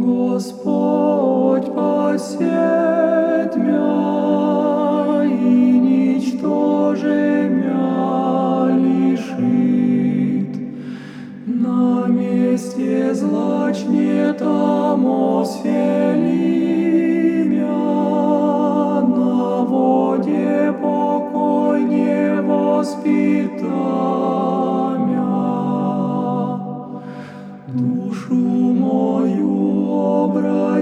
Господь посет мя и ничтоже мя лишит. На месте злачне там освели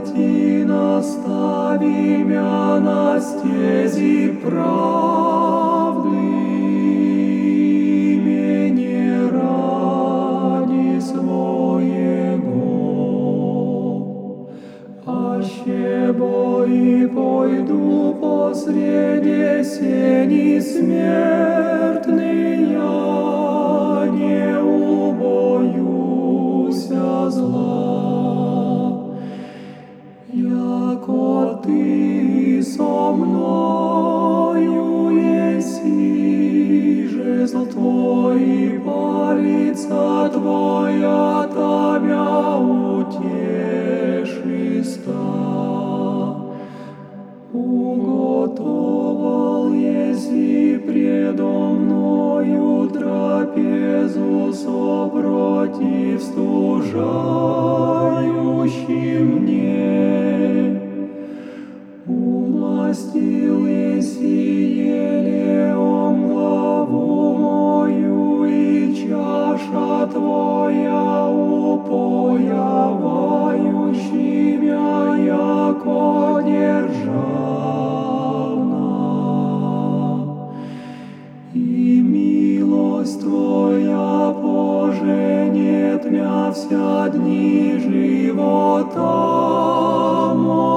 обрати, настави мя на стези правды, имени ради своего. Аще бои пойду посреди сени смертные, и палица твоя тебя утешиста. Уготовал еси предо мною трапезу сопротив стужающий твоя упоявающий мя, яко державна. И милость Твоя поженет мя вся дни живота моего.